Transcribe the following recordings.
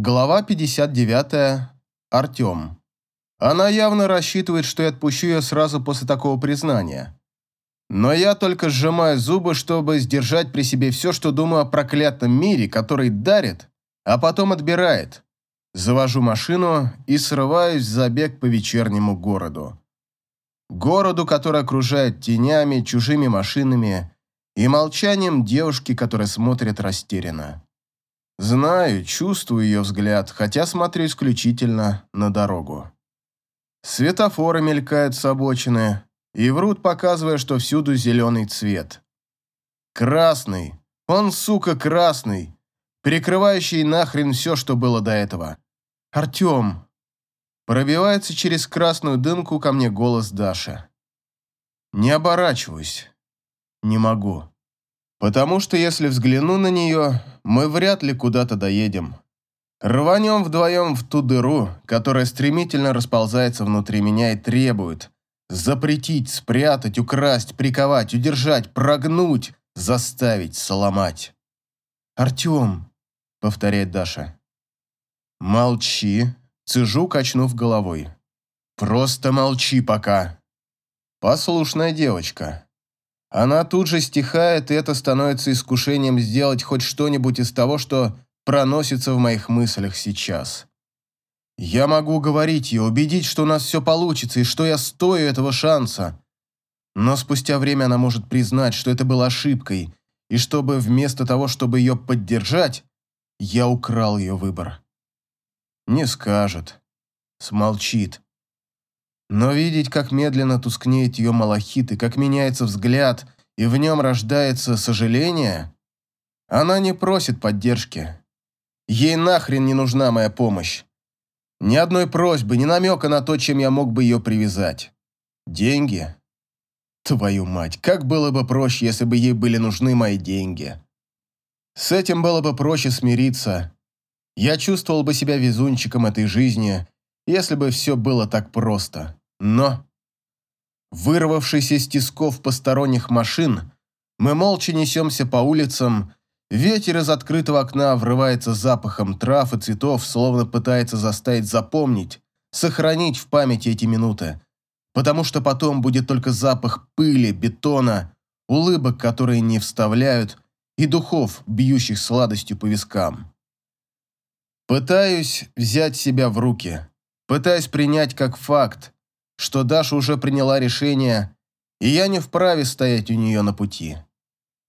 Глава 59. Артем. Она явно рассчитывает, что я отпущу ее сразу после такого признания. Но я только сжимаю зубы, чтобы сдержать при себе все, что думаю о проклятом мире, который дарит, а потом отбирает. Завожу машину и срываюсь в забег по вечернему городу. Городу, который окружает тенями, чужими машинами и молчанием девушки, которая смотрит растерянно. Знаю, чувствую ее взгляд, хотя смотрю исключительно на дорогу. Светофоры мелькают с обочины и врут, показывая, что всюду зеленый цвет. Красный. Он, сука, красный, перекрывающий нахрен все, что было до этого. «Артем!» Пробивается через красную дымку ко мне голос Даши. Не оборачиваюсь. Не могу. Потому что если взгляну на нее, мы вряд ли куда-то доедем. Рванем вдвоем в ту дыру, которая стремительно расползается внутри меня и требует запретить, спрятать, украсть, приковать, удержать, прогнуть, заставить, сломать. «Артем», — повторяет Даша. «Молчи», — цежу, качнув головой. «Просто молчи пока». Послушная девочка. Она тут же стихает, и это становится искушением сделать хоть что-нибудь из того, что проносится в моих мыслях сейчас. Я могу говорить и убедить, что у нас все получится, и что я стою этого шанса. Но спустя время она может признать, что это было ошибкой, и чтобы вместо того, чтобы ее поддержать, я украл ее выбор. Не скажет. Смолчит. Но видеть, как медленно тускнеет ее малахит и как меняется взгляд, и в нем рождается сожаление, она не просит поддержки. Ей нахрен не нужна моя помощь. Ни одной просьбы, ни намека на то, чем я мог бы ее привязать. Деньги? Твою мать, как было бы проще, если бы ей были нужны мои деньги. С этим было бы проще смириться. Я чувствовал бы себя везунчиком этой жизни, если бы все было так просто. Но, вырвавшись из тисков посторонних машин, мы молча несемся по улицам, ветер из открытого окна врывается запахом трав и цветов, словно пытается заставить запомнить, сохранить в памяти эти минуты, потому что потом будет только запах пыли, бетона, улыбок, которые не вставляют, и духов, бьющих сладостью по вискам. Пытаюсь взять себя в руки, пытаюсь принять как факт, что Даша уже приняла решение, и я не вправе стоять у нее на пути.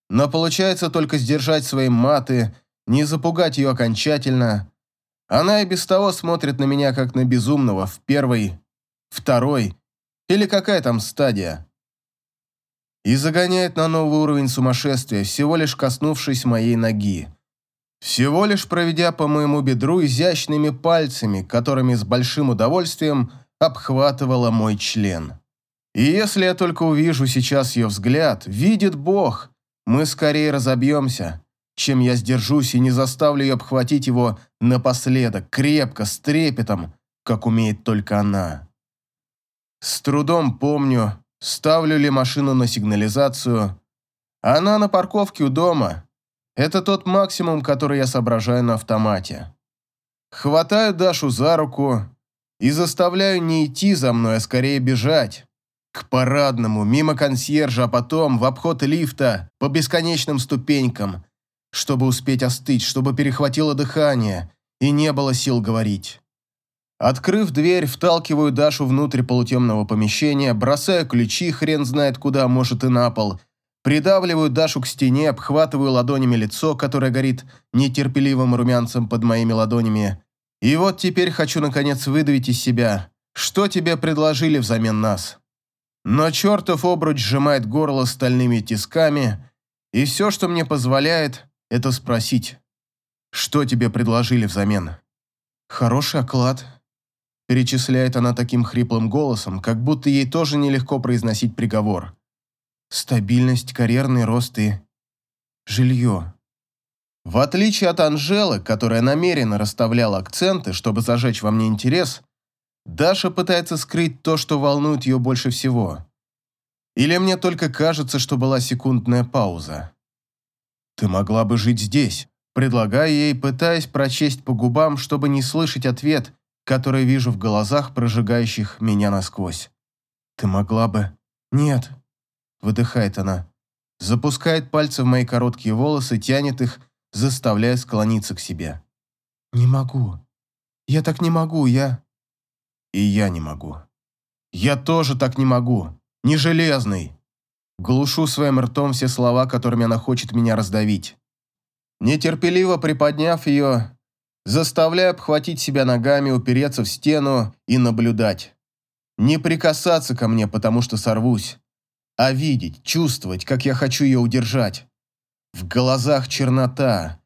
Но получается только сдержать свои маты, не запугать ее окончательно. Она и без того смотрит на меня как на безумного в первой, второй или какая там стадия. И загоняет на новый уровень сумасшествия, всего лишь коснувшись моей ноги. Всего лишь проведя по моему бедру изящными пальцами, которыми с большим удовольствием обхватывала мой член. И если я только увижу сейчас ее взгляд, видит Бог, мы скорее разобьемся, чем я сдержусь и не заставлю ее обхватить его напоследок, крепко, с трепетом, как умеет только она. С трудом помню, ставлю ли машину на сигнализацию. Она на парковке у дома. Это тот максимум, который я соображаю на автомате. Хватаю Дашу за руку, и заставляю не идти за мной, а скорее бежать. К парадному, мимо консьержа, а потом в обход лифта, по бесконечным ступенькам, чтобы успеть остыть, чтобы перехватило дыхание и не было сил говорить. Открыв дверь, вталкиваю Дашу внутрь полутемного помещения, бросаю ключи, хрен знает куда, может и на пол, придавливаю Дашу к стене, обхватываю ладонями лицо, которое горит нетерпеливым румянцем под моими ладонями, и вот теперь хочу наконец выдавить из себя, что тебе предложили взамен нас. Но чертов обруч сжимает горло стальными тисками, и все, что мне позволяет, это спросить, что тебе предложили взамен. Хороший оклад, перечисляет она таким хриплым голосом, как будто ей тоже нелегко произносить приговор. Стабильность, карьерный рост и жилье. В отличие от Анжелы, которая намеренно расставляла акценты, чтобы зажечь во мне интерес, Даша пытается скрыть то, что волнует ее больше всего. Или мне только кажется, что была секундная пауза. «Ты могла бы жить здесь», – Предлагаю ей, пытаясь прочесть по губам, чтобы не слышать ответ, который вижу в глазах, прожигающих меня насквозь. «Ты могла бы...» «Нет», — выдыхает она. Запускает пальцы в мои короткие волосы, тянет их, заставляя склониться к себе. «Не могу. Я так не могу, я...» «И я не могу. Я тоже так не могу. Не железный». Глушу своим ртом все слова, которыми она хочет меня раздавить. Нетерпеливо приподняв ее, заставляю обхватить себя ногами, упереться в стену и наблюдать. Не прикасаться ко мне, потому что сорвусь, а видеть, чувствовать, как я хочу ее удержать. В глазах чернота.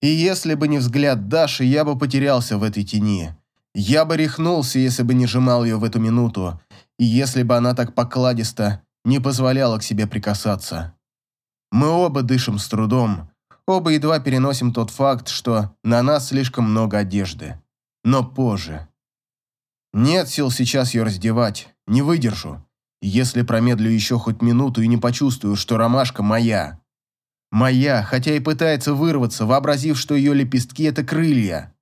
И если бы не взгляд Даши, я бы потерялся в этой тени. Я бы рехнулся, если бы не сжимал ее в эту минуту, и если бы она так покладисто не позволяла к себе прикасаться. Мы оба дышим с трудом, оба едва переносим тот факт, что на нас слишком много одежды. Но позже. Нет сил сейчас ее раздевать, не выдержу, если промедлю еще хоть минуту и не почувствую, что ромашка моя. Моя, хотя и пытается вырваться, вообразив, что ее лепестки – это крылья.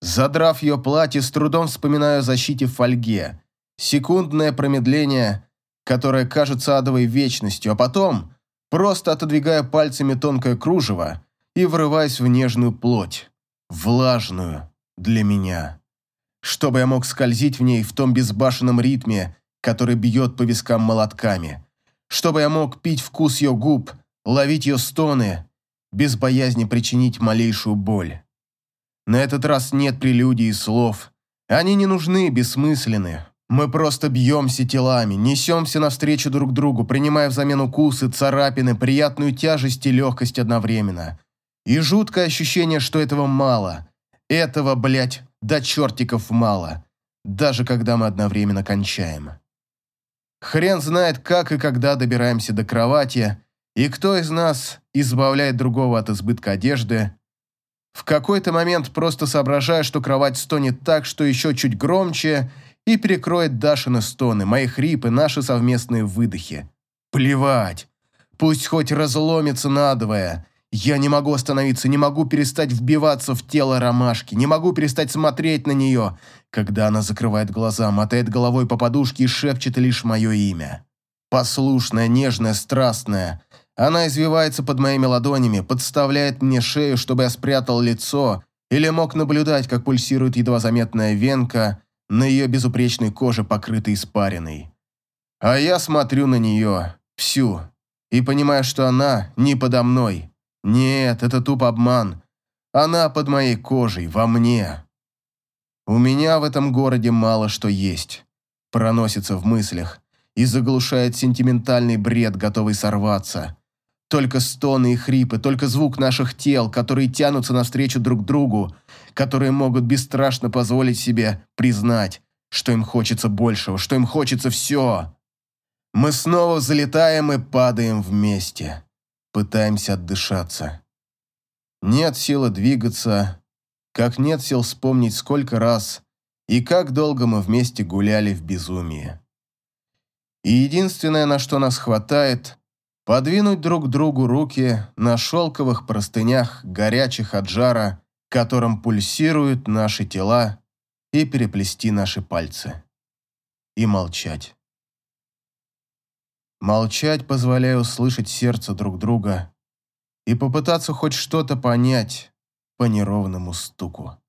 Задрав ее платье, с трудом вспоминаю о защите в фольге. Секундное промедление, которое кажется адовой вечностью, а потом просто отодвигаю пальцами тонкое кружево и врываюсь в нежную плоть, влажную для меня. Чтобы я мог скользить в ней в том безбашенном ритме, который бьет по вискам молотками. Чтобы я мог пить вкус ее губ, ловить ее стоны, без боязни причинить малейшую боль. На этот раз нет прелюдий и слов. Они не нужны, бессмысленны. Мы просто бьемся телами, несемся навстречу друг другу, принимая взамен укусы, царапины, приятную тяжесть и легкость одновременно. И жуткое ощущение, что этого мало. Этого, блядь, до чертиков мало. Даже когда мы одновременно кончаем. Хрен знает, как и когда добираемся до кровати, и кто из нас избавляет другого от избытка одежды. В какой-то момент просто соображаю, что кровать стонет так, что еще чуть громче, и перекроет Дашины стоны, мои хрипы, наши совместные выдохи. Плевать. Пусть хоть разломится надвое. Я не могу остановиться, не могу перестать вбиваться в тело ромашки, не могу перестать смотреть на нее, когда она закрывает глаза, мотает головой по подушке и шепчет лишь мое имя. Послушная, нежная, страстная. Она извивается под моими ладонями, подставляет мне шею, чтобы я спрятал лицо, или мог наблюдать, как пульсирует едва заметная венка на ее безупречной коже, покрытой испариной. А я смотрю на нее, всю, и понимаю, что она не подо мной, нет, это туп обман. Она под моей кожей, во мне. У меня в этом городе мало что есть. Проносится в мыслях и заглушает сентиментальный бред, готовый сорваться. Только стоны и хрипы, только звук наших тел, которые тянутся навстречу друг другу, которые могут бесстрашно позволить себе признать, что им хочется большего, что им хочется все. Мы снова залетаем и падаем вместе пытаемся отдышаться. Нет силы двигаться, как нет сил вспомнить, сколько раз и как долго мы вместе гуляли в безумии. И единственное, на что нас хватает, подвинуть друг другу руки на шелковых простынях, горячих от жара, которым пульсируют наши тела, и переплести наши пальцы. И молчать. Молчать, позволяя услышать сердце друг друга и попытаться хоть что-то понять по неровному стуку.